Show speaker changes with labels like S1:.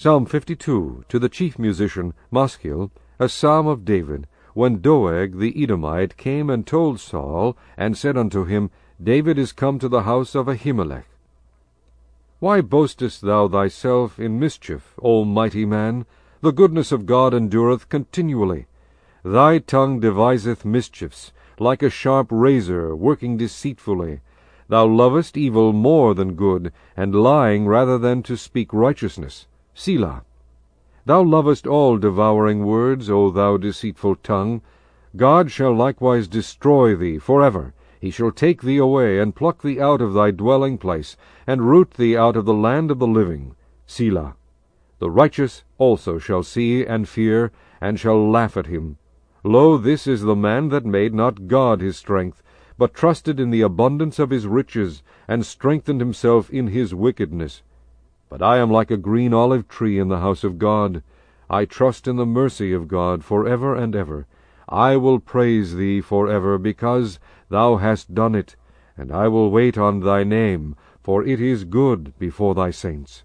S1: Psalm 52, to the chief musician Maschil, a psalm of David, when Doeg the Edomite came and told Saul, and said unto him, David is come to the house of Ahimelech. Why boastest thou thyself in mischief, O mighty man? The goodness of God endureth continually. Thy tongue deviseth mischiefs, like a sharp razor working deceitfully. Thou lovest evil more than good, and lying rather than to speak righteousness. Selah. Thou lovest all devouring words, O thou deceitful tongue. God shall likewise destroy thee for ever. He shall take thee away, and pluck thee out of thy dwelling place, and root thee out of the land of the living. Selah. The righteous also shall see and fear, and shall laugh at him. Lo, this is the man that made not God his strength, but trusted in the abundance of his riches, and strengthened himself in his wickedness. But I am like a green olive tree in the house of God. I trust in the mercy of God for ever and ever. I will praise thee for ever, because thou hast done it, and I will wait on thy name, for it is good before thy saints.